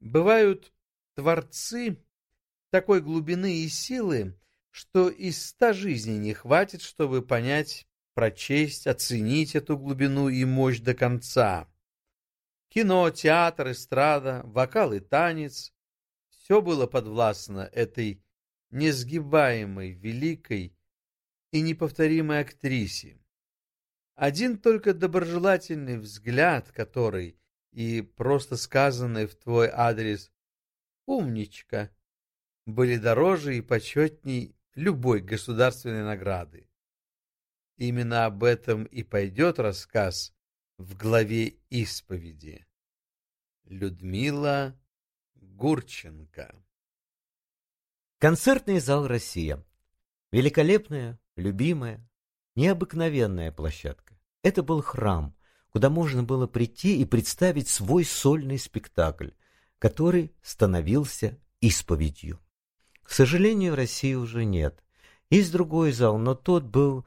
Бывают творцы такой глубины и силы, что из ста жизней не хватит, чтобы понять, прочесть, оценить эту глубину и мощь до конца. Кино, театр, эстрада, вокал и танец — все было подвластно этой несгибаемой, великой и неповторимой актрисе. Один только доброжелательный взгляд, который и просто сказанный в твой адрес «умничка» были дороже и почетней любой государственной награды. Именно об этом и пойдет рассказ в главе исповеди. Людмила Гурченко Концертный зал «Россия». Великолепная, любимая, необыкновенная площадка. Это был храм, куда можно было прийти и представить свой сольный спектакль, который становился исповедью. К сожалению, России уже нет. Есть другой зал, но тот был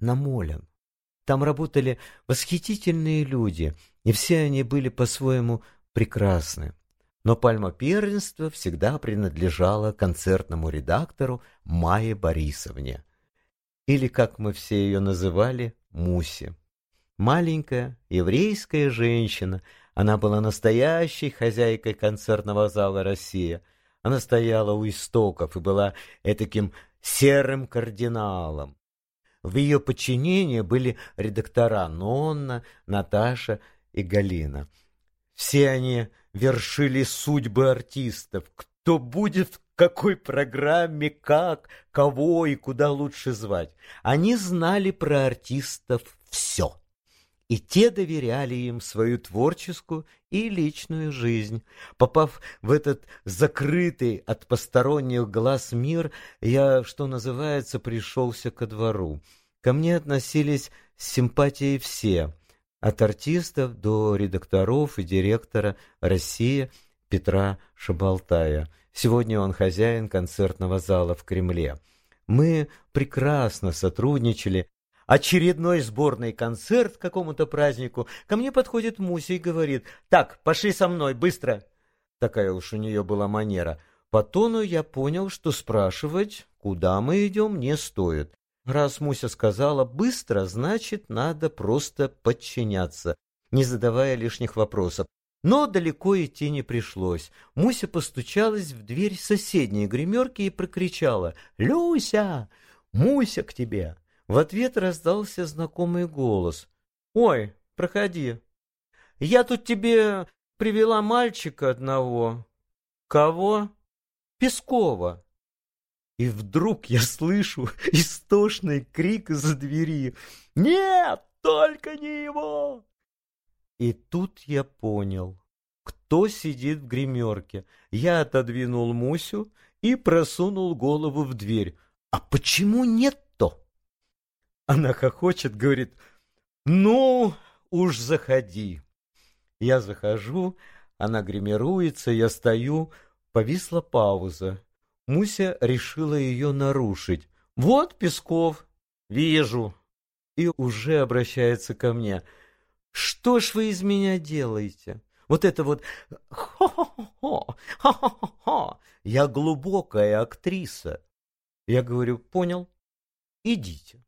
намолен. Там работали восхитительные люди, и все они были по-своему прекрасны. Но пальма первенства всегда принадлежала концертному редактору Майе Борисовне. Или, как мы все ее называли, Мусе. Маленькая еврейская женщина, она была настоящей хозяйкой концертного зала «Россия». Она стояла у истоков и была этаким серым кардиналом. В ее подчинении были редактора Нонна, Наташа и Галина. Все они вершили судьбы артистов. Кто будет в какой программе, как, кого и куда лучше звать. Они знали про артистов все и те доверяли им свою творческую и личную жизнь. Попав в этот закрытый от посторонних глаз мир, я, что называется, пришелся ко двору. Ко мне относились с симпатией все, от артистов до редакторов и директора «Россия» Петра Шабалтая. Сегодня он хозяин концертного зала в Кремле. Мы прекрасно сотрудничали очередной сборный концерт к какому-то празднику, ко мне подходит Муся и говорит, «Так, пошли со мной, быстро!» Такая уж у нее была манера. По тону я понял, что спрашивать, куда мы идем, не стоит. Раз Муся сказала «быстро», значит, надо просто подчиняться, не задавая лишних вопросов. Но далеко идти не пришлось. Муся постучалась в дверь соседней гримерки и прокричала «Люся! Муся к тебе!» В ответ раздался знакомый голос. «Ой, проходи. Я тут тебе привела мальчика одного». «Кого?» «Пескова». И вдруг я слышу истошный крик из-за двери. «Нет, только не его!» И тут я понял, кто сидит в гримерке. Я отодвинул Мусю и просунул голову в дверь. «А почему нет она хохочет, говорит, ну, уж заходи. Я захожу, она гримируется, я стою, повисла пауза. Муся решила ее нарушить. Вот Песков, вижу. И уже обращается ко мне. Что ж вы из меня делаете? Вот это вот хо-хо-хо, хо-хо-хо. Я глубокая актриса. Я говорю, понял, идите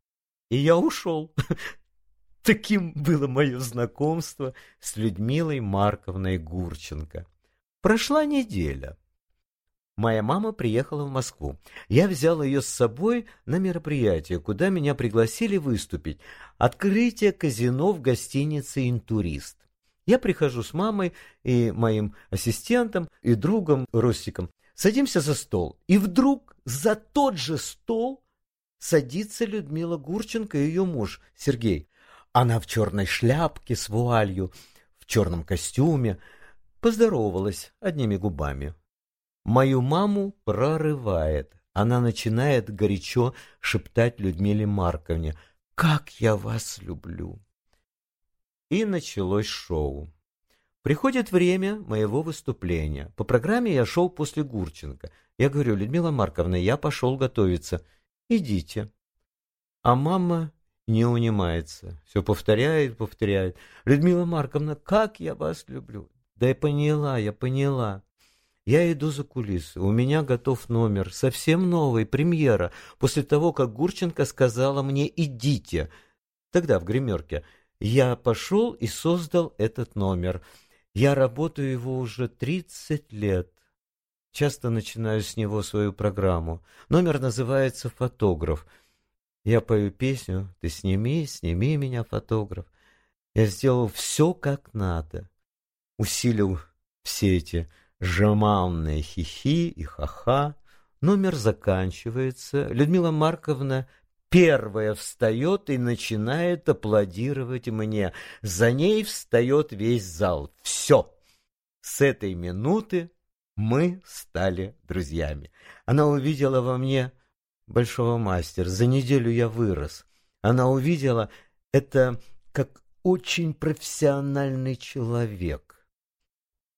и я ушел. Таким было мое знакомство с Людмилой Марковной Гурченко. Прошла неделя. Моя мама приехала в Москву. Я взял ее с собой на мероприятие, куда меня пригласили выступить. Открытие казино в гостинице «Интурист». Я прихожу с мамой и моим ассистентом и другом Ростиком. Садимся за стол. И вдруг за тот же стол садится Людмила Гурченко и ее муж Сергей. Она в черной шляпке с вуалью, в черном костюме, поздоровалась одними губами. Мою маму прорывает. Она начинает горячо шептать Людмиле Марковне «Как я вас люблю!» И началось шоу. Приходит время моего выступления. По программе я шел после Гурченко. Я говорю, Людмила Марковна, я пошел готовиться – идите. А мама не унимается, все повторяет, повторяет. Людмила Марковна, как я вас люблю. Да я поняла, я поняла. Я иду за кулисы. У меня готов номер. Совсем новый, премьера. После того, как Гурченко сказала мне «идите». Тогда в гримерке. Я пошел и создал этот номер. Я работаю его уже 30 лет. Часто начинаю с него свою программу. Номер называется «Фотограф». Я пою песню «Ты сними, сними меня, фотограф». Я сделал все как надо. Усилил все эти жеманные хихи и ха-ха. Номер заканчивается. Людмила Марковна первая встает и начинает аплодировать мне. За ней встает весь зал. Все. С этой минуты мы стали друзьями. Она увидела во мне большого мастера. За неделю я вырос. Она увидела это как очень профессиональный человек.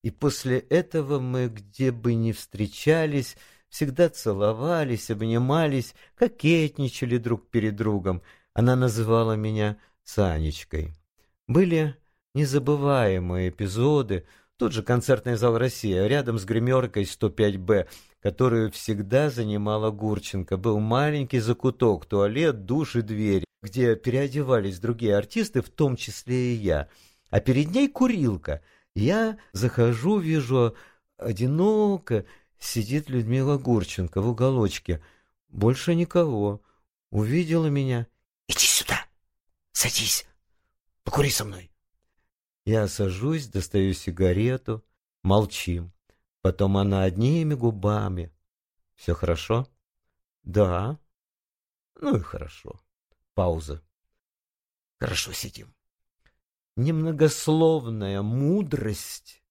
И после этого мы, где бы ни встречались, всегда целовались, обнимались, кокетничали друг перед другом. Она называла меня Санечкой. Были незабываемые эпизоды, тот же концертный зал «Россия», рядом с гримеркой 105-Б, которую всегда занимала Гурченко. Был маленький закуток, туалет, душ и дверь, где переодевались другие артисты, в том числе и я. А перед ней курилка. Я захожу, вижу одиноко, сидит Людмила Гурченко в уголочке. Больше никого. Увидела меня. «Иди сюда! Садись! Покури со мной!» Я сажусь, достаю сигарету, молчим. Потом она одними губами. Все хорошо? Да. Ну и хорошо. Пауза. Хорошо сидим. Немногословная мудрость.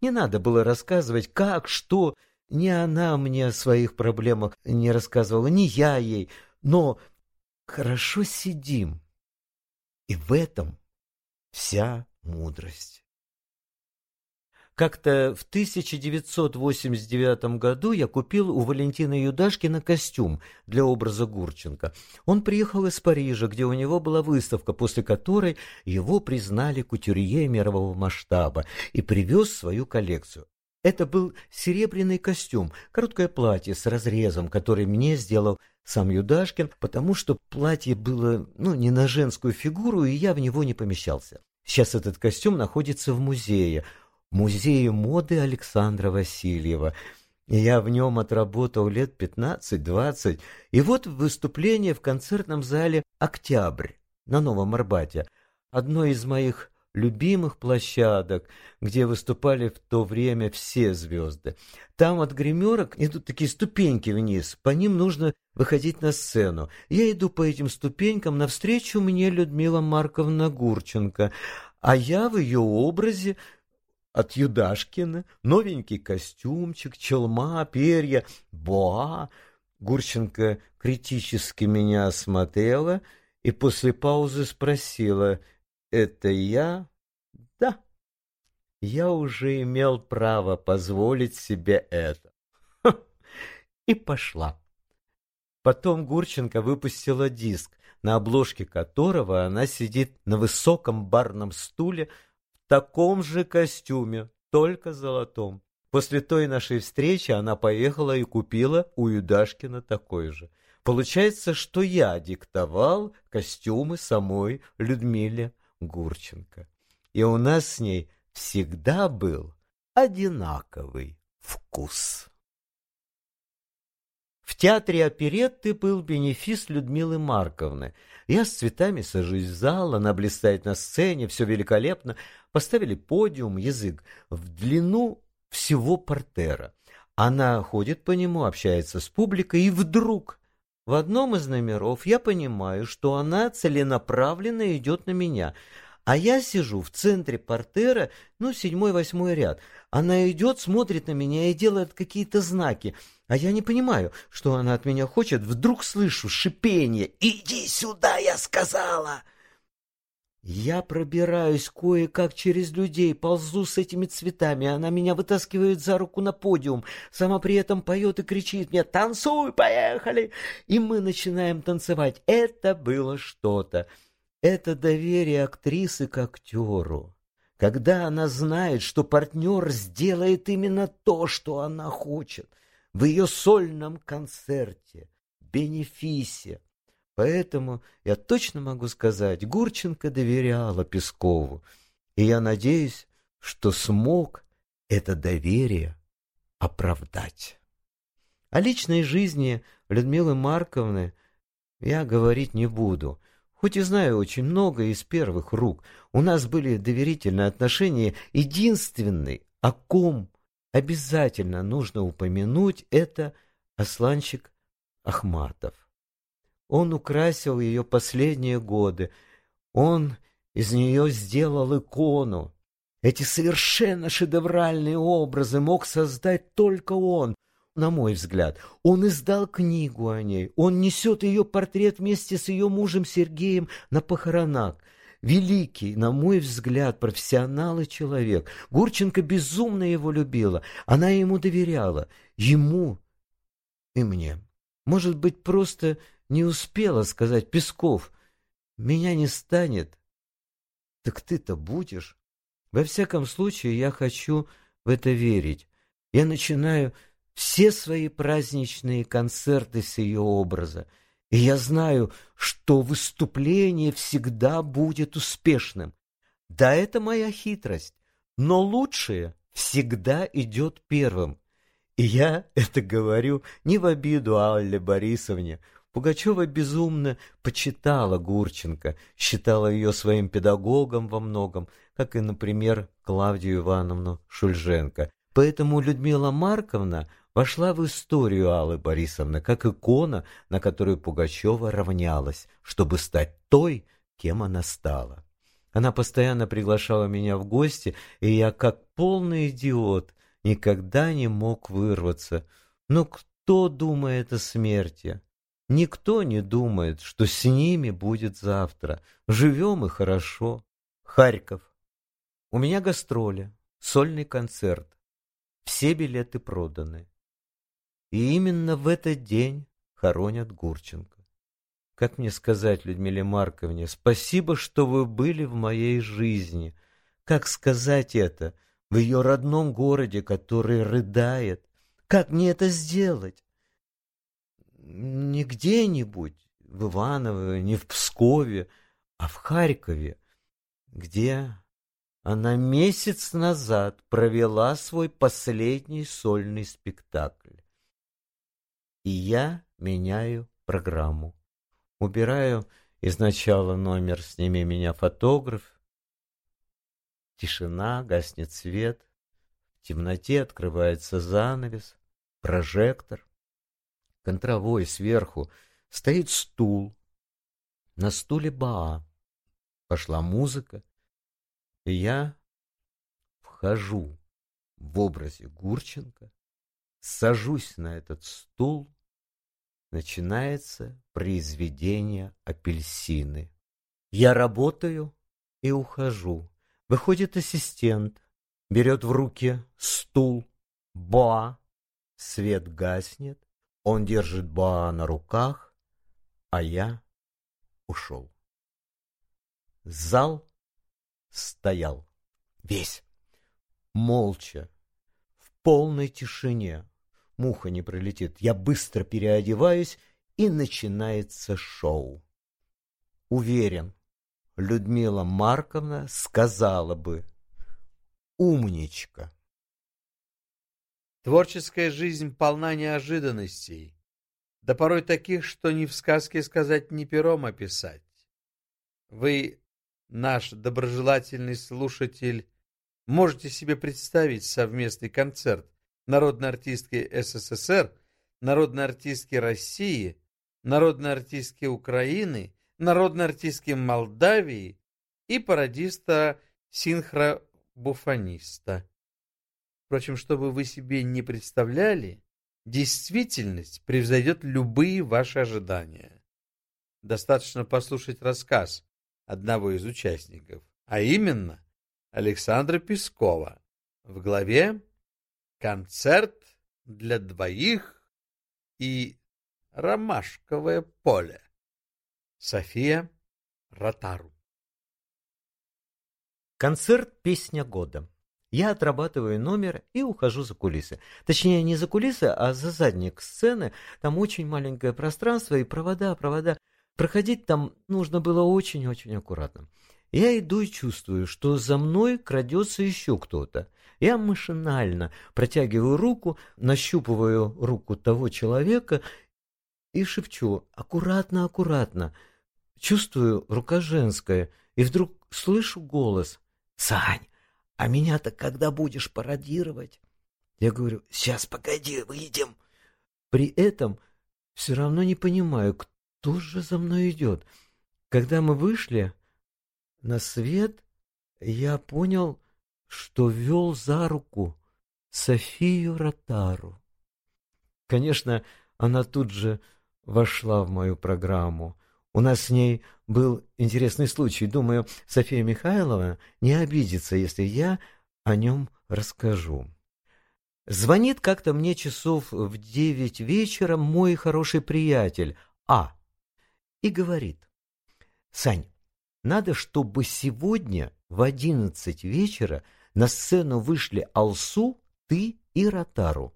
Не надо было рассказывать, как, что. Ни она мне о своих проблемах не рассказывала, ни я ей. Но хорошо сидим. И в этом вся мудрость. Как-то в 1989 году я купил у Валентина Юдашкина костюм для образа Гурченко. Он приехал из Парижа, где у него была выставка, после которой его признали кутюрье мирового масштаба и привез свою коллекцию. Это был серебряный костюм, короткое платье с разрезом, который мне сделал сам Юдашкин, потому что платье было ну, не на женскую фигуру, и я в него не помещался. Сейчас этот костюм находится в музее – музее моды Александра Васильева. Я в нем отработал лет 15-20, и вот выступление в концертном зале «Октябрь» на Новом Арбате, одно из моих любимых площадок, где выступали в то время все звезды. Там от гримерок идут такие ступеньки вниз, по ним нужно выходить на сцену. Я иду по этим ступенькам, навстречу мне Людмила Марковна Гурченко, а я в ее образе от Юдашкина, новенький костюмчик, челма, перья, боа. Гурченко критически меня осмотрела и после паузы спросила, «Это я?» «Да». Я уже имел право позволить себе это. И пошла. Потом Гурченко выпустила диск, на обложке которого она сидит на высоком барном стуле таком же костюме, только золотом. После той нашей встречи она поехала и купила у Юдашкина такой же. Получается, что я диктовал костюмы самой Людмиле Гурченко. И у нас с ней всегда был одинаковый вкус. В театре оперетты был бенефис Людмилы Марковны. Я с цветами сажусь в зал, она блистает на сцене, все великолепно. Поставили подиум, язык в длину всего портера. Она ходит по нему, общается с публикой, и вдруг в одном из номеров я понимаю, что она целенаправленно идет на меня — а я сижу в центре портера, ну, седьмой-восьмой ряд. Она идет, смотрит на меня и делает какие-то знаки. А я не понимаю, что она от меня хочет. Вдруг слышу шипение. «Иди сюда!» — я сказала. Я пробираюсь кое-как через людей, ползу с этими цветами. Она меня вытаскивает за руку на подиум. Сама при этом поет и кричит мне «Танцуй, поехали!» И мы начинаем танцевать. Это было что-то. Это доверие актрисы к актеру когда она знает, что партнер сделает именно то, что она хочет, в ее сольном концерте, бенефисе. Поэтому я точно могу сказать, Гурченко доверяла Пескову, и я надеюсь, что смог это доверие оправдать. О личной жизни Людмилы Марковны я говорить не буду, хоть и знаю очень много из первых рук. У нас были доверительные отношения. Единственный, о ком обязательно нужно упомянуть, это Асланчик Ахматов. Он украсил ее последние годы. Он из нее сделал икону. Эти совершенно шедевральные образы мог создать только он, на мой взгляд. Он издал книгу о ней. Он несет ее портрет вместе с ее мужем Сергеем на похоронах. Великий, на мой взгляд, профессионал и человек. Гурченко безумно его любила. Она ему доверяла. Ему и мне. Может быть, просто не успела сказать Песков. Меня не станет. Так ты-то будешь. Во всяком случае, я хочу в это верить. Я начинаю все свои праздничные концерты с ее образа, и я знаю, что выступление всегда будет успешным. Да, это моя хитрость, но лучшее всегда идет первым. И я это говорю не в обиду Алле Борисовне. Пугачева безумно почитала Гурченко, считала ее своим педагогом во многом, как и, например, Клавдию Ивановну Шульженко. Поэтому Людмила Марковна вошла в историю Аллы Борисовны как икона, на которую Пугачева равнялась, чтобы стать той, кем она стала. Она постоянно приглашала меня в гости, и я, как полный идиот, никогда не мог вырваться. Но кто думает о смерти? Никто не думает, что с ними будет завтра. Живем и хорошо. Харьков. У меня гастроли, сольный концерт. Все билеты проданы. И именно в этот день хоронят Гурченко. Как мне сказать Людмиле Марковне, спасибо, что вы были в моей жизни. Как сказать это в ее родном городе, который рыдает? Как мне это сделать? Не где-нибудь, в Иваново, не в Пскове, а в Харькове, где она месяц назад провела свой последний сольный спектакль. И я меняю программу. Убираю изначала номер «Сними меня, фотограф». Тишина, гаснет свет. В темноте открывается занавес, прожектор. Контровой сверху стоит стул. На стуле Баа. Пошла музыка. И я вхожу в образе Гурченко, сажусь на этот стул, начинается произведение апельсины. Я работаю и ухожу. Выходит ассистент, берет в руки стул, боа, свет гаснет, он держит боа на руках, а я ушел. Зал стоял. Весь. Молча. В полной тишине. Муха не пролетит. Я быстро переодеваюсь, и начинается шоу. Уверен, Людмила Марковна сказала бы «Умничка». Творческая жизнь полна неожиданностей, да порой таких, что ни в сказке сказать, ни пером описать. Вы наш доброжелательный слушатель, можете себе представить совместный концерт народной артистки СССР, народной артистки России, народной артистки Украины, народной артистки Молдавии и пародиста синхробуфониста. Впрочем, чтобы вы себе не представляли, действительность превзойдет любые ваши ожидания. Достаточно послушать рассказ одного из участников, а именно Александра Пескова в главе «Концерт для двоих» и «Ромашковое поле» София Ротару. Концерт «Песня года». Я отрабатываю номер и ухожу за кулисы. Точнее, не за кулисы, а за задник сцены. Там очень маленькое пространство и провода, провода. Проходить там нужно было очень-очень аккуратно. Я иду и чувствую, что за мной крадется еще кто-то. Я машинально протягиваю руку, нащупываю руку того человека и шепчу «аккуратно, аккуратно». Чувствую, рука женская, и вдруг слышу голос «Сань, а меня-то когда будешь пародировать? Я говорю, сейчас, погоди, выйдем. При этом все равно не понимаю, кто же за мной идет. Когда мы вышли на свет, я понял, что вел за руку Софию Ротару. Конечно, она тут же вошла в мою программу. У нас с ней был интересный случай. Думаю, София Михайловна не обидится, если я о нем расскажу. Звонит как-то мне часов в девять вечера мой хороший приятель А. И говорит, «Сань, надо, чтобы сегодня в одиннадцать вечера на сцену вышли Алсу, ты и Ротару.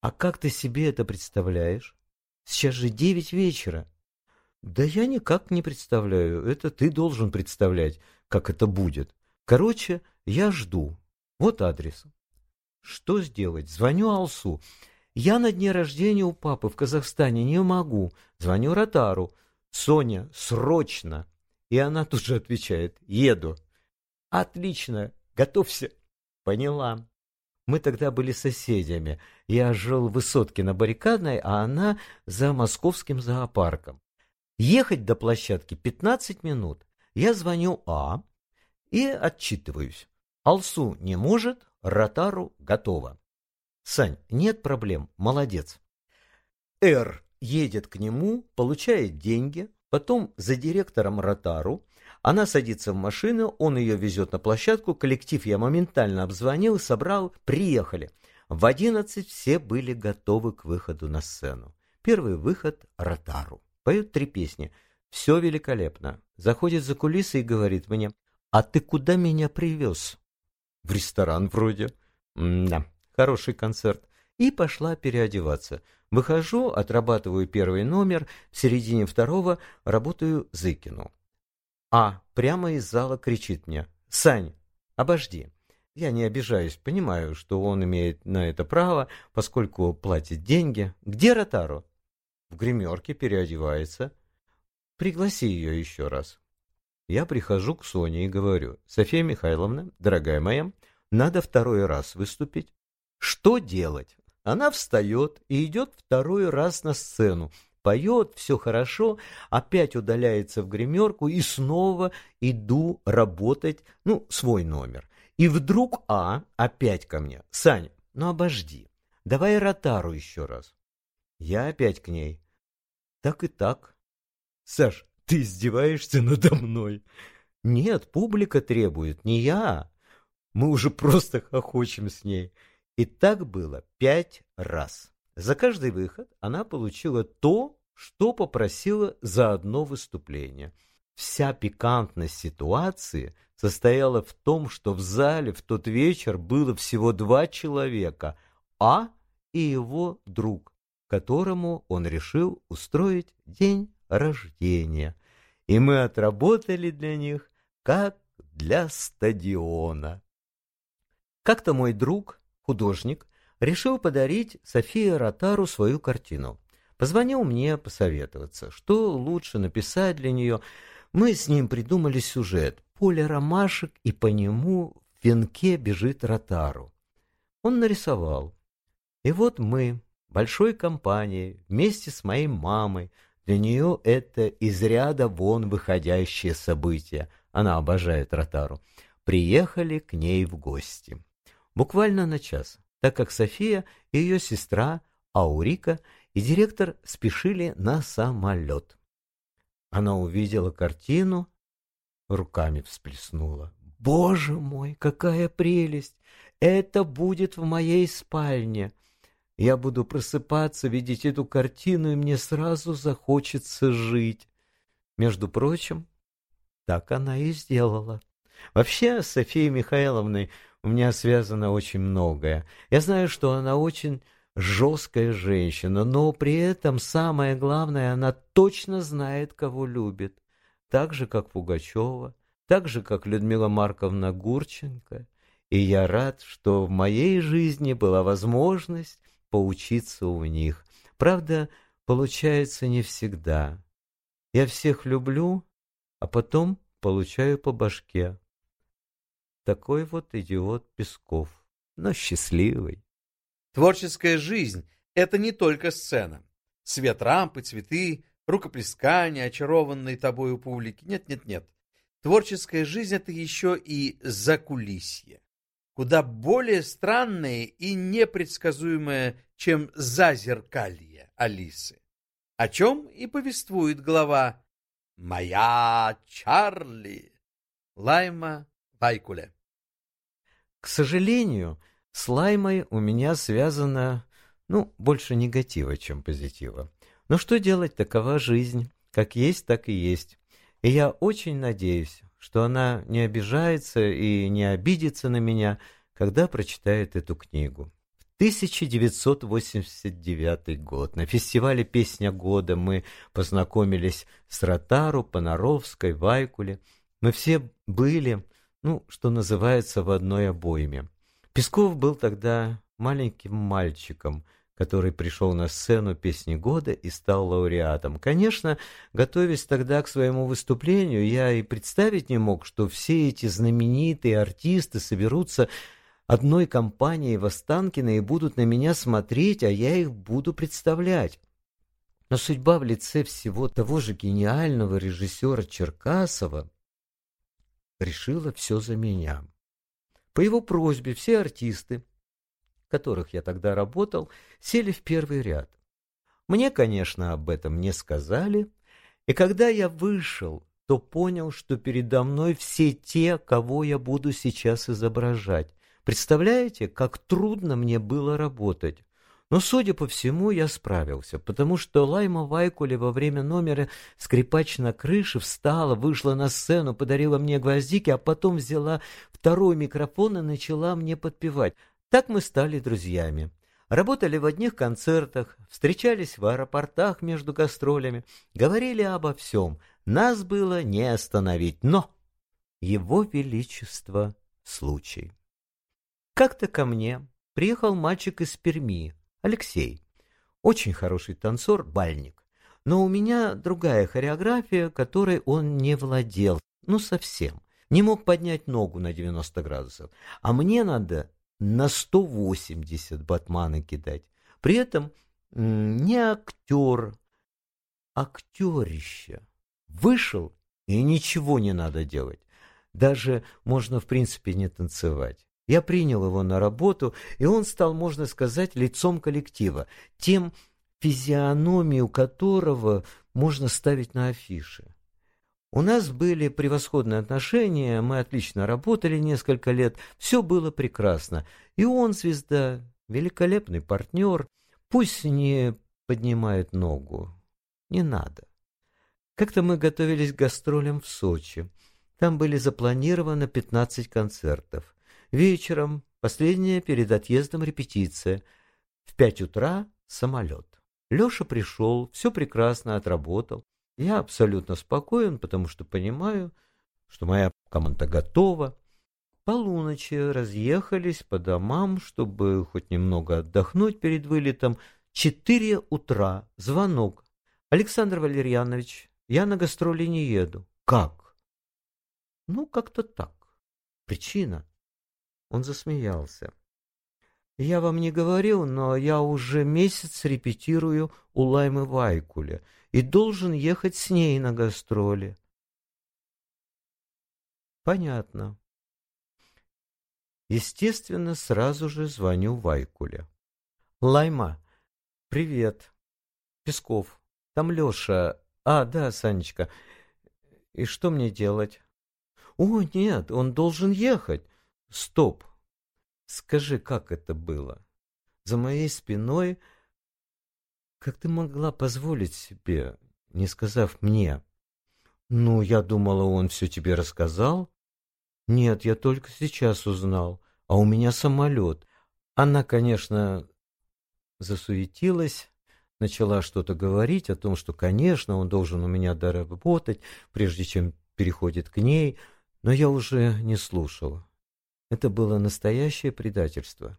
А как ты себе это представляешь? Сейчас же девять вечера. Да я никак не представляю. Это ты должен представлять, как это будет. Короче, я жду. Вот адрес. Что сделать? Звоню Алсу. Я на дне рождения у папы в Казахстане не могу. Звоню Ротару. Соня, срочно. И она тут же отвечает. Еду. Отлично. Готовься. Поняла. Мы тогда были соседями. Я жил в Высотке на Баррикадной, а она за московским зоопарком. Ехать до площадки 15 минут. Я звоню А и отчитываюсь. Алсу не может, Ротару готово. Сань, нет проблем, молодец. Р едет к нему, получает деньги, потом за директором Ротару. Она садится в машину, он ее везет на площадку, коллектив я моментально обзвонил, собрал, приехали. В одиннадцать все были готовы к выходу на сцену. Первый выход — Ротару. Поет три песни. Все великолепно. Заходит за кулисы и говорит мне, «А ты куда меня привез?» «В ресторан вроде». «Да, хороший концерт». И пошла переодеваться. Выхожу, отрабатываю первый номер, в середине второго работаю Зыкину. А прямо из зала кричит мне, «Сань, обожди». Я не обижаюсь, понимаю, что он имеет на это право, поскольку платит деньги. Где Ротару? В гримерке переодевается. Пригласи ее еще раз. Я прихожу к Соне и говорю, София Михайловна, дорогая моя, надо второй раз выступить. Что делать? Она встает и идет второй раз на сцену, поет, все хорошо, опять удаляется в гримерку и снова иду работать, ну, свой номер. И вдруг А опять ко мне. Саня, ну обожди, давай ротару еще раз. Я опять к ней. Так и так. Саш, ты издеваешься надо мной? Нет, публика требует, не я. Мы уже просто хохочем с ней. И так было пять раз. За каждый выход она получила то, что попросила за одно выступление. Вся пикантность ситуации состояла в том, что в зале в тот вечер было всего два человека, А и его друг которому он решил устроить день рождения. И мы отработали для них, как для стадиона. Как-то мой друг, художник, решил подарить Софии Ротару свою картину. Позвонил мне посоветоваться, что лучше написать для нее. Мы с ним придумали сюжет. Поле ромашек, и по нему в венке бежит Ротару. Он нарисовал. И вот мы, большой компанией, вместе с моей мамой. Для нее это из ряда вон выходящее событие. Она обожает Ротару. Приехали к ней в гости. Буквально на час, так как София и ее сестра Аурика и директор спешили на самолет. Она увидела картину, руками всплеснула. «Боже мой, какая прелесть! Это будет в моей спальне!» Я буду просыпаться, видеть эту картину, и мне сразу захочется жить. Между прочим, так она и сделала. Вообще, с Софией Михайловной у меня связано очень многое. Я знаю, что она очень жесткая женщина, но при этом самое главное, она точно знает, кого любит. Так же, как Пугачева, так же, как Людмила Марковна Гурченко. И я рад, что в моей жизни была возможность поучиться у них. Правда, получается не всегда. Я всех люблю, а потом получаю по башке. Такой вот идиот Песков, но счастливый. Творческая жизнь — это не только сцена. Свет рампы, цветы, рукоплескания, очарованные тобою публики. Нет-нет-нет. Творческая жизнь — это еще и закулисье. Куда более странное и непредсказуемое, чем зазеркалье Алисы. О чем и повествует глава «Моя Чарли» Лайма Вайкуле. К сожалению, с Лаймой у меня связано, ну, больше негатива, чем позитива. Но что делать, такова жизнь. Как есть, так и есть. И я очень надеюсь, что она не обижается и не обидится на меня, когда прочитает эту книгу. 1989 год. На фестивале «Песня года» мы познакомились с Ротару, Понаровской, Вайкуле. Мы все были, ну, что называется, в одной обойме. Песков был тогда маленьким мальчиком, который пришел на сцену «Песни года» и стал лауреатом. Конечно, готовясь тогда к своему выступлению, я и представить не мог, что все эти знаменитые артисты соберутся одной компанией в Останкино и будут на меня смотреть, а я их буду представлять. Но судьба в лице всего того же гениального режиссера Черкасова решила все за меня. По его просьбе все артисты, которых я тогда работал, сели в первый ряд. Мне, конечно, об этом не сказали, и когда я вышел, то понял, что передо мной все те, кого я буду сейчас изображать. Представляете, как трудно мне было работать? Но, судя по всему, я справился, потому что Лайма Вайкуле во время номера «Скрипач на крыше» встала, вышла на сцену, подарила мне гвоздики, а потом взяла второй микрофон и начала мне подпевать. Так мы стали друзьями. Работали в одних концертах, встречались в аэропортах между гастролями, говорили обо всем. Нас было не остановить, но его величество случай. Как-то ко мне приехал мальчик из Перми, Алексей. Очень хороший танцор, бальник. Но у меня другая хореография, которой он не владел, ну совсем. Не мог поднять ногу на 90 градусов. А мне надо на 180 батманы кидать. При этом не актер, актерище. Вышел, и ничего не надо делать. Даже можно, в принципе, не танцевать. Я принял его на работу, и он стал, можно сказать, лицом коллектива, тем физиономию которого можно ставить на афише. У нас были превосходные отношения, мы отлично работали несколько лет, все было прекрасно. И он звезда, великолепный партнер, пусть не поднимает ногу, не надо. Как-то мы готовились к гастролям в Сочи. Там были запланировано 15 концертов. Вечером, последняя перед отъездом репетиция. В пять утра самолет. Леша пришел, все прекрасно отработал. Я абсолютно спокоен, потому что понимаю, что моя команда готова. Полуночи разъехались по домам, чтобы хоть немного отдохнуть перед вылетом. Четыре утра. Звонок. Александр Валерьянович, я на гастроли не еду. Как? Ну, как-то так. Причина. Он засмеялся. «Я вам не говорил, но я уже месяц репетирую у Лаймы Вайкуля и должен ехать с ней на гастроли». «Понятно». Естественно, сразу же звоню Вайкуле. «Лайма, привет. Песков, там Леша. А, да, Санечка. И что мне делать?» «О, нет, он должен ехать. Стоп! Скажи, как это было? За моей спиной... Как ты могла позволить себе, не сказав мне? Ну, я думала, он все тебе рассказал. Нет, я только сейчас узнал, а у меня самолет. Она, конечно, засуетилась, начала что-то говорить о том, что, конечно, он должен у меня доработать, прежде чем переходит к ней, но я уже не слушал. Это было настоящее предательство.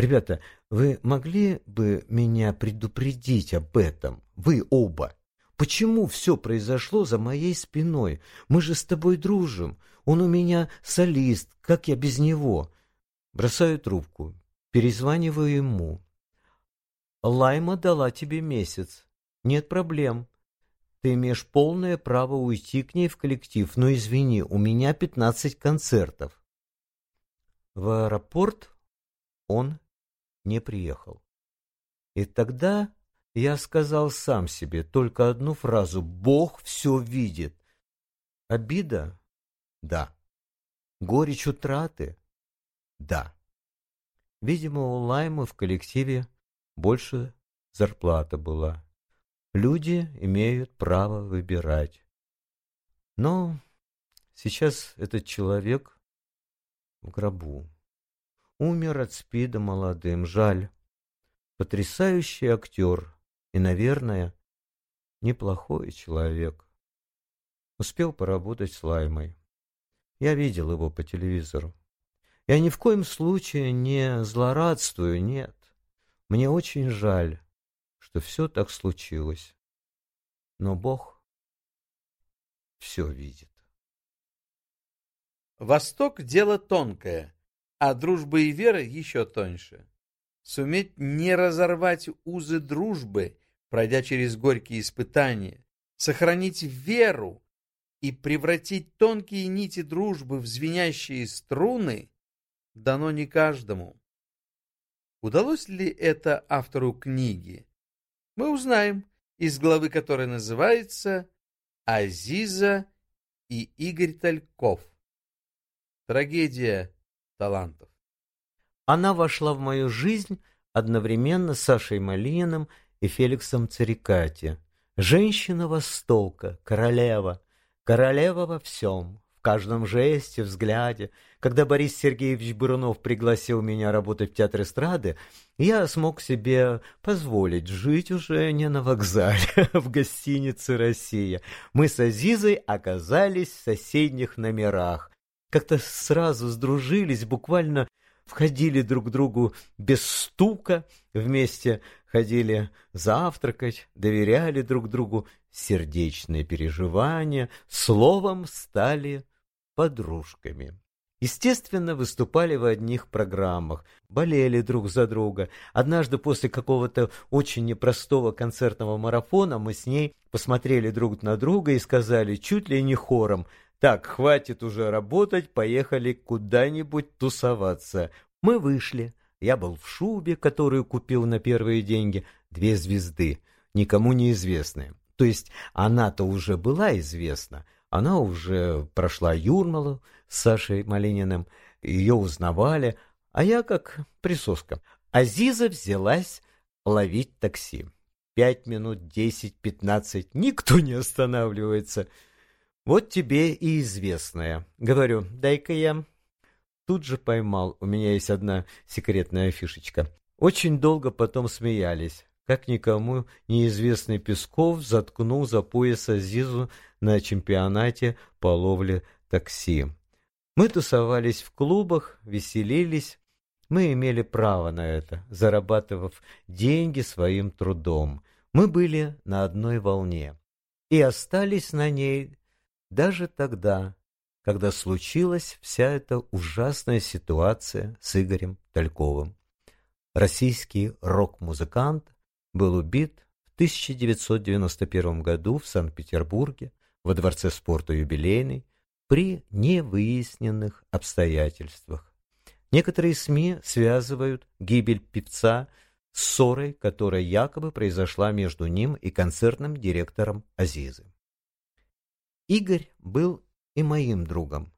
Ребята, вы могли бы меня предупредить об этом? Вы оба. Почему все произошло за моей спиной? Мы же с тобой дружим. Он у меня солист. Как я без него? Бросаю трубку. Перезваниваю ему. Лайма дала тебе месяц. Нет проблем. Ты имеешь полное право уйти к ней в коллектив, но извини, у меня пятнадцать концертов. В аэропорт он не приехал. И тогда я сказал сам себе только одну фразу «Бог все видит». Обида? Да. Горечь утраты? Да. Видимо, у Лаймы в коллективе больше зарплата была. Люди имеют право выбирать. Но сейчас этот человек в гробу. Умер от спида молодым, жаль. Потрясающий актер и, наверное, неплохой человек. Успел поработать с Лаймой. Я видел его по телевизору. Я ни в коем случае не злорадствую, нет. Мне очень жаль, что все так случилось. Но Бог все видит. Восток – дело тонкое, а дружба и вера еще тоньше. Суметь не разорвать узы дружбы, пройдя через горькие испытания, сохранить веру и превратить тонкие нити дружбы в звенящие струны дано не каждому. Удалось ли это автору книги? Мы узнаем из главы, которая называется «Азиза и Игорь Тальков. Трагедия талантов». Она вошла в мою жизнь одновременно с Сашей Малининым и Феликсом Царикати. Женщина Востока, королева, королева во всем, в каждом жесте, взгляде. Когда Борис Сергеевич Бурунов пригласил меня работать в театр эстрады, я смог себе позволить жить уже не на вокзале, а в гостинице «Россия». Мы с Азизой оказались в соседних номерах. Как-то сразу сдружились, буквально входили друг к другу без стука, вместе ходили завтракать, доверяли друг другу сердечные переживания, словом стали подружками. Естественно, выступали в одних программах, болели друг за друга. Однажды после какого-то очень непростого концертного марафона мы с ней посмотрели друг на друга и сказали чуть ли не хором «Так, хватит уже работать, поехали куда-нибудь тусоваться». Мы вышли. Я был в шубе, которую купил на первые деньги, две звезды, никому неизвестные. То есть она-то уже была известна, она уже прошла Юрмалу с Сашей Малининым, ее узнавали, а я как присоска. Азиза взялась ловить такси. Пять минут, десять, пятнадцать, никто не останавливается. Вот тебе и известная. Говорю, дай-ка я. Тут же поймал, у меня есть одна секретная фишечка. Очень долго потом смеялись как никому неизвестный Песков заткнул за пояс Азизу на чемпионате по ловле такси. Мы тусовались в клубах, веселились. Мы имели право на это, зарабатывав деньги своим трудом. Мы были на одной волне и остались на ней даже тогда, когда случилась вся эта ужасная ситуация с Игорем Тальковым. Российский рок-музыкант был убит в 1991 году в Санкт-Петербурге во Дворце спорта «Юбилейный» при невыясненных обстоятельствах. Некоторые СМИ связывают гибель певца с ссорой, которая якобы произошла между ним и концертным директором Азизы. Игорь был и моим другом.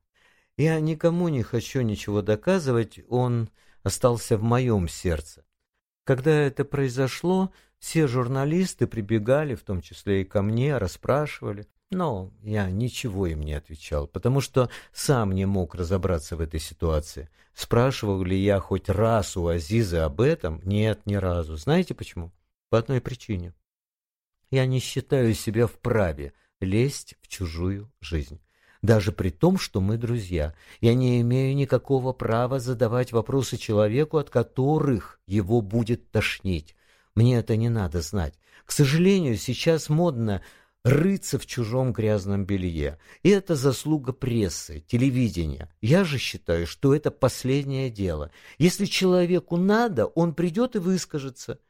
Я никому не хочу ничего доказывать, он остался в моем сердце. Когда это произошло, все журналисты прибегали, в том числе и ко мне, расспрашивали. Но я ничего им не отвечал, потому что сам не мог разобраться в этой ситуации. Спрашивал ли я хоть раз у Азизы об этом? Нет, ни разу. Знаете почему? По одной причине. Я не считаю себя вправе лезть в чужую жизнь. Даже при том, что мы друзья, я не имею никакого права задавать вопросы человеку, от которых его будет тошнить. Мне это не надо знать. К сожалению, сейчас модно рыться в чужом грязном белье. И это заслуга прессы, телевидения. Я же считаю, что это последнее дело. Если человеку надо, он придет и выскажется.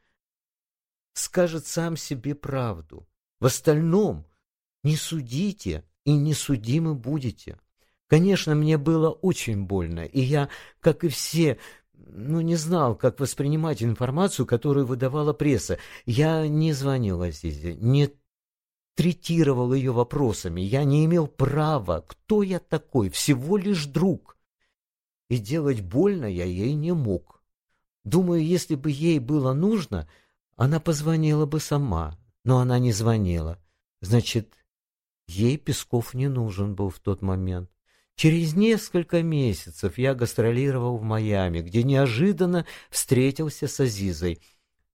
Скажет сам себе правду. В остальном не судите и не судимы будете. Конечно, мне было очень больно, и я, как и все, ну, не знал, как воспринимать информацию, которую выдавала пресса. Я не звонил Азизе, не третировал ее вопросами. Я не имел права. Кто я такой? Всего лишь друг. И делать больно я ей не мог. Думаю, если бы ей было нужно, она позвонила бы сама. Но она не звонила. Значит, ей Песков не нужен был в тот момент. Через несколько месяцев я гастролировал в Майами, где неожиданно встретился с Азизой.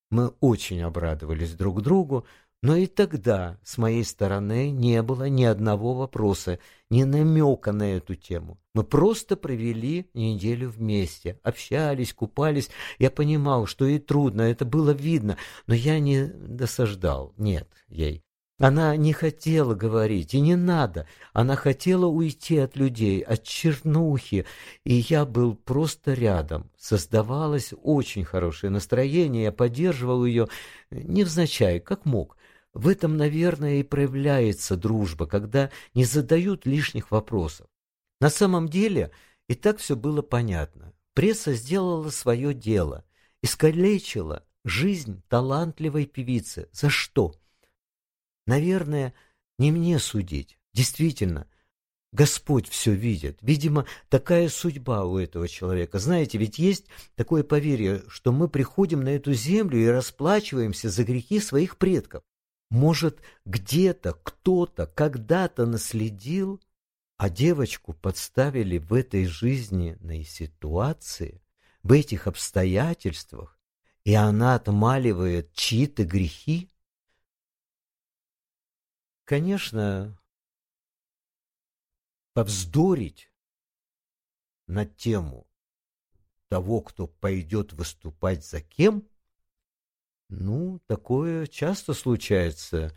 Мы очень обрадовались друг другу, но и тогда с моей стороны не было ни одного вопроса, ни намека на эту тему. Мы просто провели неделю вместе, общались, купались. Я понимал, что ей трудно, это было видно, но я не досаждал, нет, ей. Она не хотела говорить, и не надо. Она хотела уйти от людей, от чернухи, и я был просто рядом. Создавалось очень хорошее настроение, я поддерживал ее невзначай, как мог. В этом, наверное, и проявляется дружба, когда не задают лишних вопросов. На самом деле и так все было понятно. Пресса сделала свое дело, искалечила жизнь талантливой певицы. За что? Наверное, не мне судить. Действительно, Господь все видит. Видимо, такая судьба у этого человека. Знаете, ведь есть такое поверье, что мы приходим на эту землю и расплачиваемся за грехи своих предков. Может, где-то кто-то когда-то наследил, а девочку подставили в этой жизненной ситуации, в этих обстоятельствах, и она отмаливает чьи-то грехи? Конечно, повздорить на тему того, кто пойдет выступать за кем – ну, такое часто случается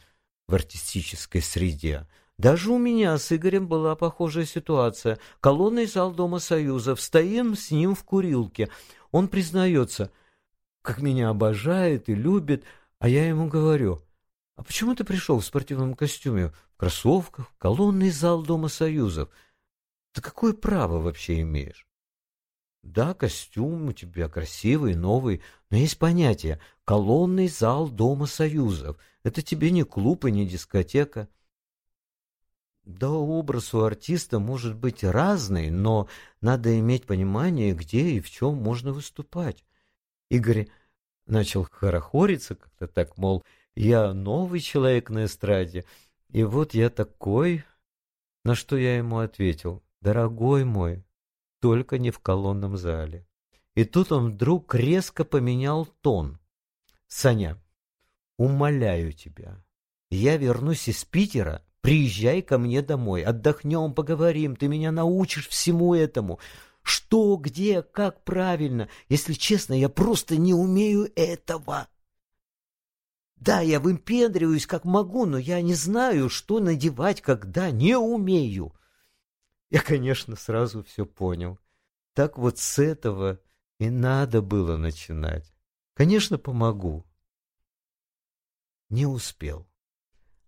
в артистической среде. Даже у меня с Игорем была похожая ситуация. Колонный зал Дома Союзов. Стоим с ним в курилке. Он признается, как меня обожает и любит, а я ему говорю, а почему ты пришел в спортивном костюме, в кроссовках, в колонный зал Дома Союзов? Ты какое право вообще имеешь? Да, костюм у тебя красивый, новый, но есть понятие «колонный зал Дома Союзов». Это тебе не клуб и не дискотека. Да, образ у артиста может быть разный, но надо иметь понимание, где и в чем можно выступать. Игорь начал хорохориться как-то так, мол, я новый человек на эстраде, и вот я такой, на что я ему ответил, дорогой мой, только не в колонном зале. И тут он вдруг резко поменял тон. «Саня, умоляю тебя, я вернусь из Питера, приезжай ко мне домой, отдохнем, поговорим, ты меня научишь всему этому. Что, где, как правильно. Если честно, я просто не умею этого». Да, я выпендриваюсь как могу, но я не знаю, что надевать, когда не умею. Я, конечно, сразу все понял. Так вот с этого и надо было начинать. Конечно, помогу. Не успел.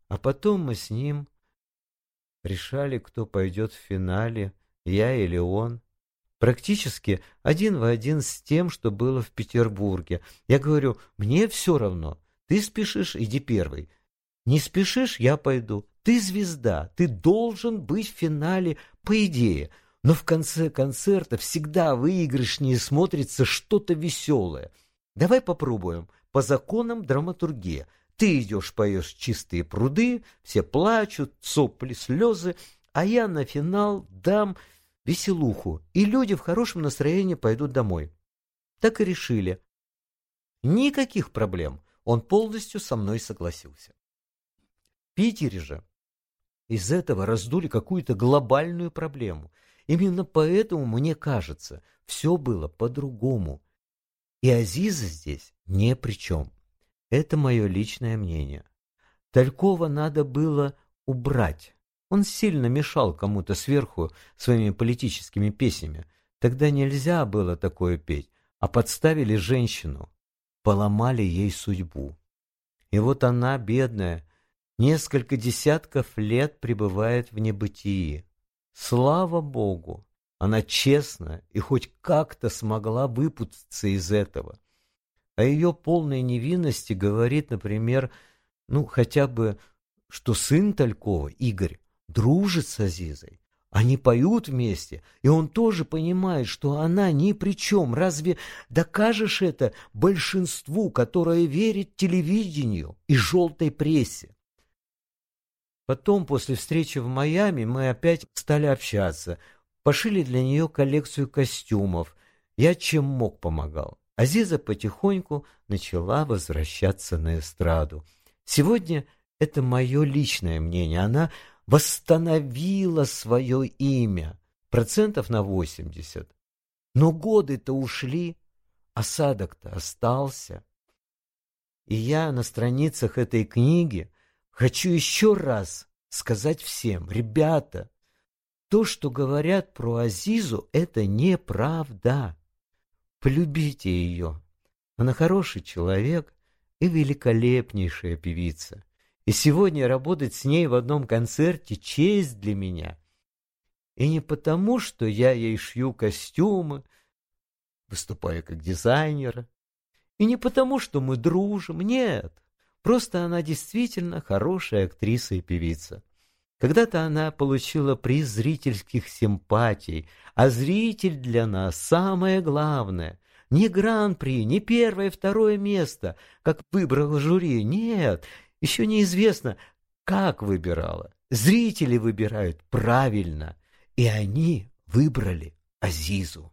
А потом мы с ним решали, кто пойдет в финале, я или он. Практически один в один с тем, что было в Петербурге. Я говорю, мне все равно. Ты спешишь, иди первый. Не спешишь, я пойду. Ты звезда, ты должен быть в финале, по идее. Но в конце концерта всегда выигрышнее смотрится что-то веселое. Давай попробуем. По законам драматургии. Ты идешь, поешь чистые пруды, все плачут, сопли, слезы, а я на финал дам веселуху, и люди в хорошем настроении пойдут домой. Так и решили. Никаких проблем. Он полностью со мной согласился. В Питере же из этого раздули какую-то глобальную проблему. Именно поэтому, мне кажется, все было по-другому. И Азиза здесь ни при чем. Это мое личное мнение. Талькова надо было убрать. Он сильно мешал кому-то сверху своими политическими песнями. Тогда нельзя было такое петь, а подставили женщину, поломали ей судьбу. И вот она, бедная, несколько десятков лет пребывает в небытии. Слава Богу, она честно и хоть как-то смогла выпутаться из этого. О ее полной невинности говорит, например, ну, хотя бы, что сын Талькова, Игорь, дружит с Азизой. Они поют вместе, и он тоже понимает, что она ни при чем. Разве докажешь это большинству, которое верит телевидению и желтой прессе? Потом, после встречи в Майами, мы опять стали общаться. Пошили для нее коллекцию костюмов. Я чем мог помогал. Азиза потихоньку начала возвращаться на эстраду. Сегодня это мое личное мнение. Она восстановила свое имя. Процентов на 80. Но годы-то ушли, осадок-то остался. И я на страницах этой книги хочу еще раз сказать всем, ребята, то, что говорят про Азизу, это неправда. Полюбите ее. Она хороший человек и великолепнейшая певица. И сегодня работать с ней в одном концерте — честь для меня. И не потому, что я ей шью костюмы, выступаю как дизайнер, и не потому, что мы дружим, нет. Просто она действительно хорошая актриса и певица. Когда-то она получила приз зрительских симпатий, а зритель для нас самое главное. Не гран-при, не первое, второе место, как выбрал жюри, нет, еще неизвестно, как выбирала. Зрители выбирают правильно, и они выбрали Азизу.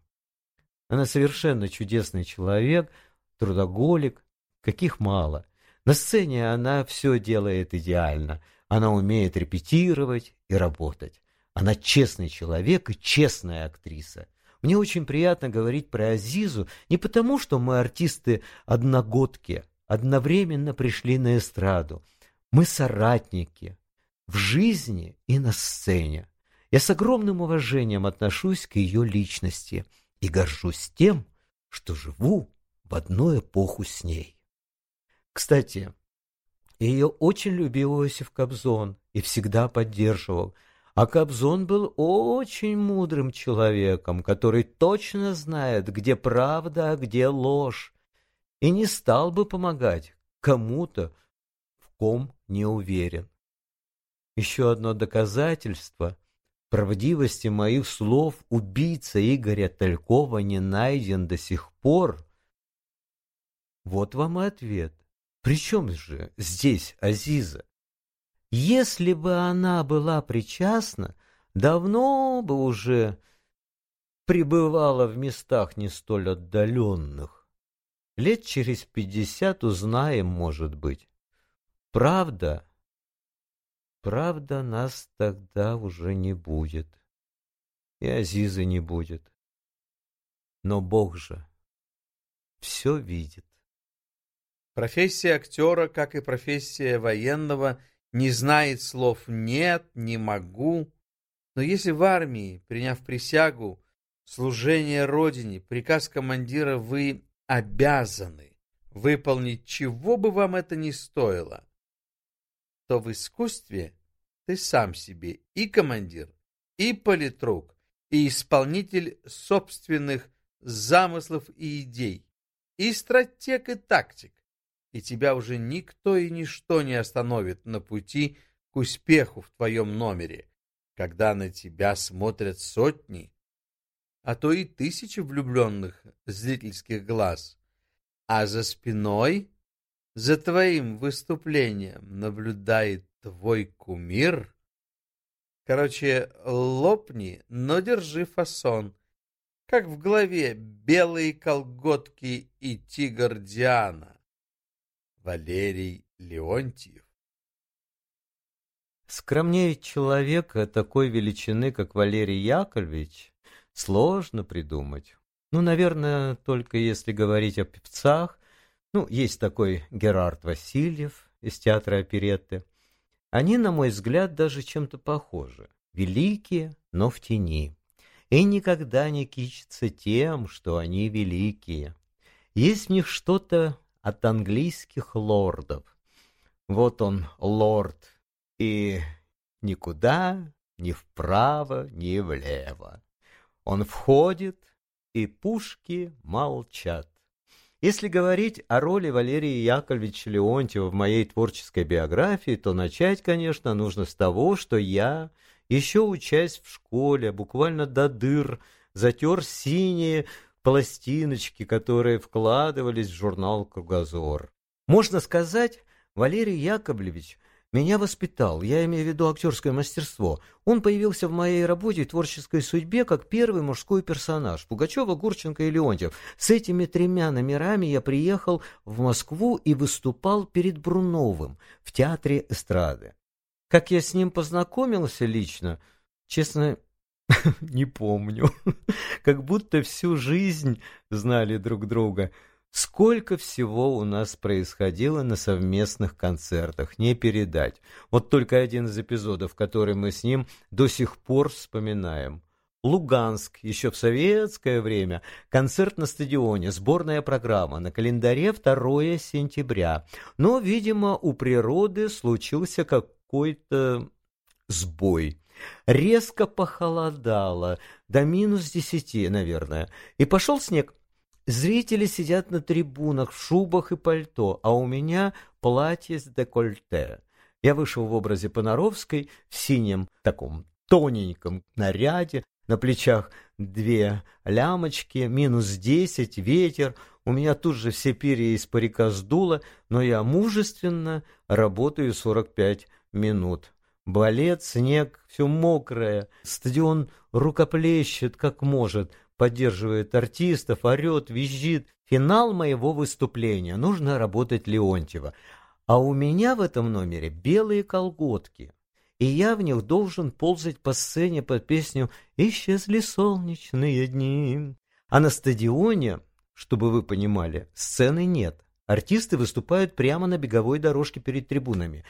Она совершенно чудесный человек, трудоголик, каких мало. На сцене она все делает идеально – она умеет репетировать и работать. Она честный человек и честная актриса. Мне очень приятно говорить про Азизу не потому, что мы артисты-одногодки, одновременно пришли на эстраду. Мы соратники в жизни и на сцене. Я с огромным уважением отношусь к ее личности и горжусь тем, что живу в одну эпоху с ней. Кстати, ее очень любил Иосиф Кобзон и всегда поддерживал. А Кобзон был очень мудрым человеком, который точно знает, где правда, а где ложь, и не стал бы помогать кому-то, в ком не уверен. Еще одно доказательство правдивости моих слов убийца Игоря Талькова не найден до сих пор. Вот вам и ответ. Причем же здесь Азиза? Если бы она была причастна, давно бы уже пребывала в местах не столь отдаленных. Лет через пятьдесят узнаем, может быть. Правда, правда нас тогда уже не будет. И Азизы не будет. Но Бог же все видит. Профессия актера, как и профессия военного, не знает слов «нет», «не могу». Но если в армии, приняв присягу, служение Родине, приказ командира, вы обязаны выполнить, чего бы вам это ни стоило, то в искусстве ты сам себе и командир, и политрук, и исполнитель собственных замыслов и идей, и стратег, и тактик и тебя уже никто и ничто не остановит на пути к успеху в твоем номере, когда на тебя смотрят сотни, а то и тысячи влюбленных зрительских глаз, а за спиной за твоим выступлением наблюдает твой кумир, короче, лопни, но держи фасон, как в главе «Белые колготки и тигр Диана». Валерий Леонтьев. Скромнее человека такой величины, как Валерий Яковлевич, сложно придумать. Ну, наверное, только если говорить о певцах. Ну, есть такой Герард Васильев из театра оперетты. Они, на мой взгляд, даже чем-то похожи. Великие, но в тени. И никогда не кичатся тем, что они великие. Есть в них что-то от английских лордов. Вот он, лорд и никуда, ни вправо, ни влево. Он входит, и пушки молчат. Если говорить о роли Валерия Яковлевича Леонтьева в моей творческой биографии, то начать, конечно, нужно с того, что я, еще учась в школе, буквально до дыр, затер синие пластиночки, которые вкладывались в журнал «Кругозор». Можно сказать, Валерий Яковлевич меня воспитал, я имею в виду актерское мастерство. Он появился в моей работе и творческой судьбе как первый мужской персонаж. Пугачева, Гурченко и Леонтьев. С этими тремя номерами я приехал в Москву и выступал перед Бруновым в театре эстрады. Как я с ним познакомился лично, честно, не помню. Как будто всю жизнь знали друг друга. Сколько всего у нас происходило на совместных концертах, не передать. Вот только один из эпизодов, который мы с ним до сих пор вспоминаем. Луганск, еще в советское время, концерт на стадионе, сборная программа, на календаре 2 сентября. Но, видимо, у природы случился какой-то сбой. Резко похолодало, до минус десяти, наверное, и пошел снег. Зрители сидят на трибунах в шубах и пальто, а у меня платье с декольте. Я вышел в образе Понаровской в синем таком тоненьком наряде, на плечах две лямочки, минус десять, ветер. У меня тут же все перья из парика сдуло, но я мужественно работаю сорок пять минут. Балет, снег, все мокрое, стадион рукоплещет как может поддерживает артистов, орет, визжит. Финал моего выступления. Нужно работать Леонтьева. А у меня в этом номере белые колготки. И я в них должен ползать по сцене под песню «Исчезли солнечные дни». А на стадионе, чтобы вы понимали, сцены нет. Артисты выступают прямо на беговой дорожке перед трибунами.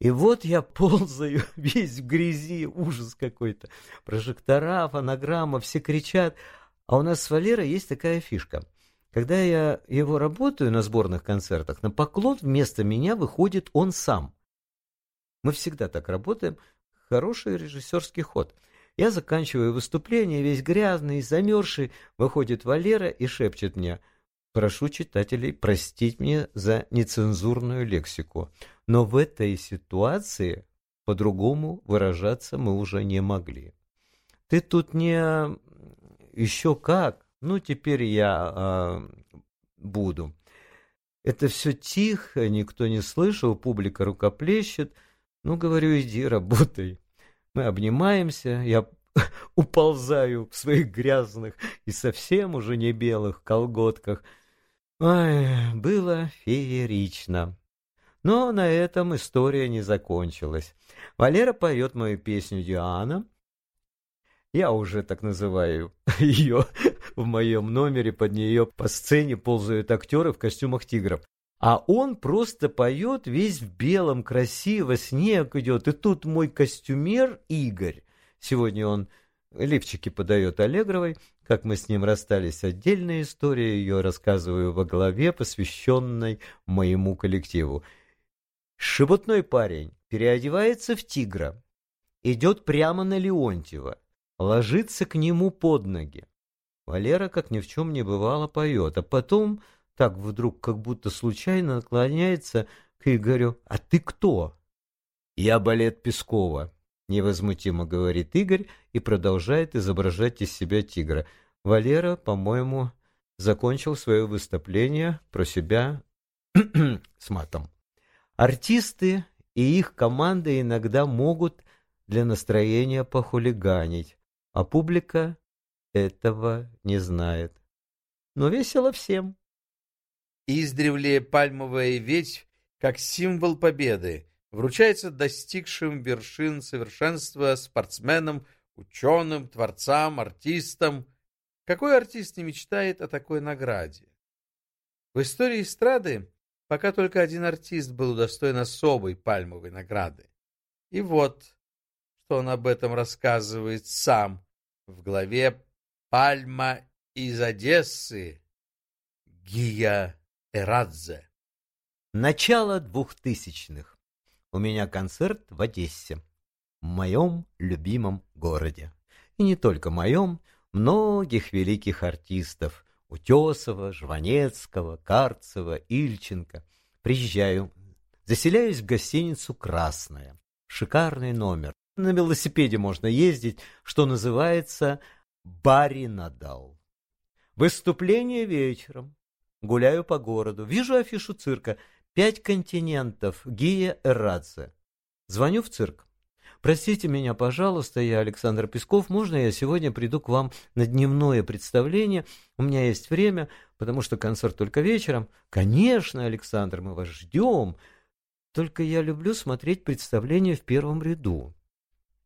И вот я ползаю весь в грязи, ужас какой-то. Прожектора, фонограмма, все кричат. А у нас с Валерой есть такая фишка. Когда я его работаю на сборных концертах, на поклон вместо меня выходит он сам. Мы всегда так работаем. Хороший режиссерский ход. Я заканчиваю выступление, весь грязный, замерзший. Выходит Валера и шепчет мне – Прошу читателей простить мне за нецензурную лексику, но в этой ситуации по-другому выражаться мы уже не могли. Ты тут не... еще как? Ну, теперь я э, буду. Это все тихо, никто не слышал, публика рукоплещет. Ну, говорю, иди, работай. Мы обнимаемся, я уползаю в своих грязных и совсем уже не белых колготках – Ой, было феерично. Но на этом история не закончилась. Валера поет мою песню «Диана». Я уже так называю ее в моем номере, под нее по сцене ползают актеры в костюмах тигров. А он просто поет весь в белом, красиво, снег идет. И тут мой костюмер Игорь, сегодня он лифчики подает Аллегровой, как мы с ним расстались, отдельная история, ее рассказываю во главе, посвященной моему коллективу. Шебутной парень переодевается в тигра, идет прямо на Леонтьева, ложится к нему под ноги. Валера, как ни в чем не бывало, поет, а потом так вдруг, как будто случайно наклоняется к Игорю. «А ты кто?» «Я балет Пескова», Невозмутимо говорит Игорь и продолжает изображать из себя тигра. Валера, по-моему, закончил свое выступление про себя с матом. Артисты и их команды иногда могут для настроения похулиганить, а публика этого не знает. Но весело всем. Издревле пальмовая ветвь, как символ победы, вручается достигшим вершин совершенства спортсменам, ученым, творцам, артистам. Какой артист не мечтает о такой награде? В истории эстрады пока только один артист был удостоен особой пальмовой награды. И вот, что он об этом рассказывает сам в главе «Пальма из Одессы» Гия Эрадзе. Начало двухтысячных. У меня концерт в Одессе, в моем любимом городе. И не только моем, многих великих артистов – Утесова, Жванецкого, Карцева, Ильченко. Приезжаю, заселяюсь в гостиницу «Красная». Шикарный номер. На велосипеде можно ездить, что называется «Барри надал». Выступление вечером. Гуляю по городу, вижу афишу цирка – Пять континентов. Гия Эрадзе. Звоню в цирк. Простите меня, пожалуйста, я Александр Песков. Можно я сегодня приду к вам на дневное представление? У меня есть время, потому что концерт только вечером. Конечно, Александр, мы вас ждем. Только я люблю смотреть представления в первом ряду.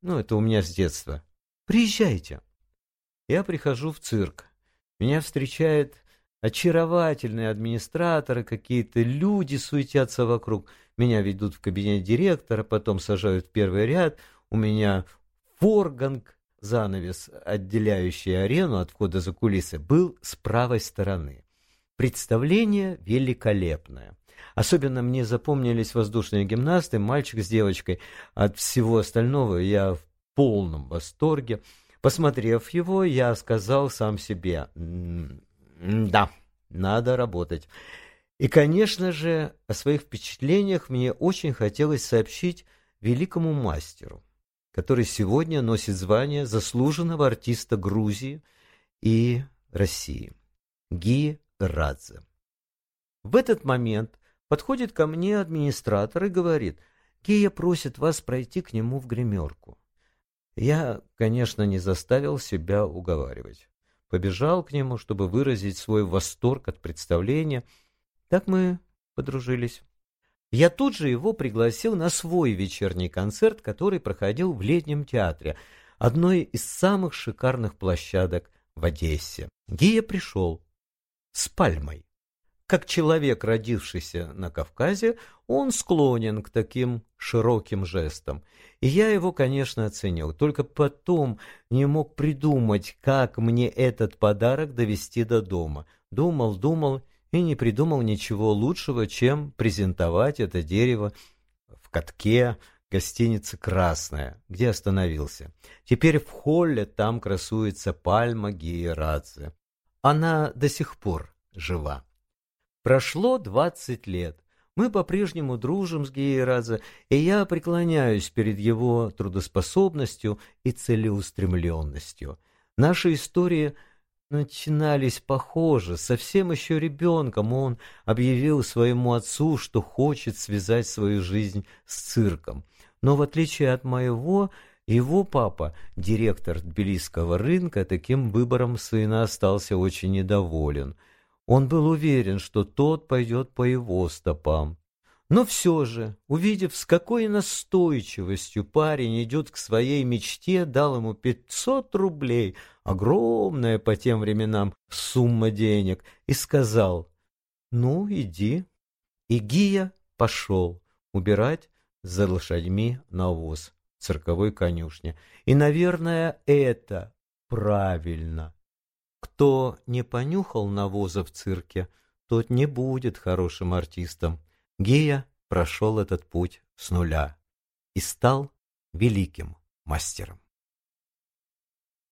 Ну, это у меня с детства. Приезжайте. Я прихожу в цирк. Меня встречает очаровательные администраторы, какие-то люди суетятся вокруг. Меня ведут в кабинет директора, потом сажают в первый ряд. У меня форганг, занавес, отделяющий арену от входа за кулисы, был с правой стороны. Представление великолепное. Особенно мне запомнились воздушные гимнасты, мальчик с девочкой. От всего остального я в полном восторге. Посмотрев его, я сказал сам себе да, надо работать. И, конечно же, о своих впечатлениях мне очень хотелось сообщить великому мастеру, который сегодня носит звание заслуженного артиста Грузии и России, Ги Радзе. В этот момент подходит ко мне администратор и говорит, Гия просит вас пройти к нему в гримерку. Я, конечно, не заставил себя уговаривать побежал к нему, чтобы выразить свой восторг от представления. Так мы подружились. Я тут же его пригласил на свой вечерний концерт, который проходил в летнем театре, одной из самых шикарных площадок в Одессе. Гия пришел с пальмой. Как человек, родившийся на Кавказе, он склонен к таким широким жестам. И я его, конечно, оценил. Только потом не мог придумать, как мне этот подарок довести до дома. Думал, думал и не придумал ничего лучшего, чем презентовать это дерево в катке гостиницы «Красная», где остановился. Теперь в холле там красуется пальма Гиерадзе. Она до сих пор жива. Прошло двадцать лет. Мы по-прежнему дружим с Гейраза, и я преклоняюсь перед его трудоспособностью и целеустремленностью. Наши истории начинались похоже. Совсем еще ребенком он объявил своему отцу, что хочет связать свою жизнь с цирком. Но в отличие от моего, его папа, директор тбилисского рынка, таким выбором сына остался очень недоволен – он был уверен, что тот пойдет по его стопам. Но все же, увидев, с какой настойчивостью парень идет к своей мечте, дал ему пятьсот рублей, огромная по тем временам сумма денег, и сказал, «Ну, иди». И Гия пошел убирать за лошадьми навоз цирковой конюшне. И, наверное, это правильно. Кто не понюхал навоза в цирке, тот не будет хорошим артистом. Гея прошел этот путь с нуля и стал великим мастером.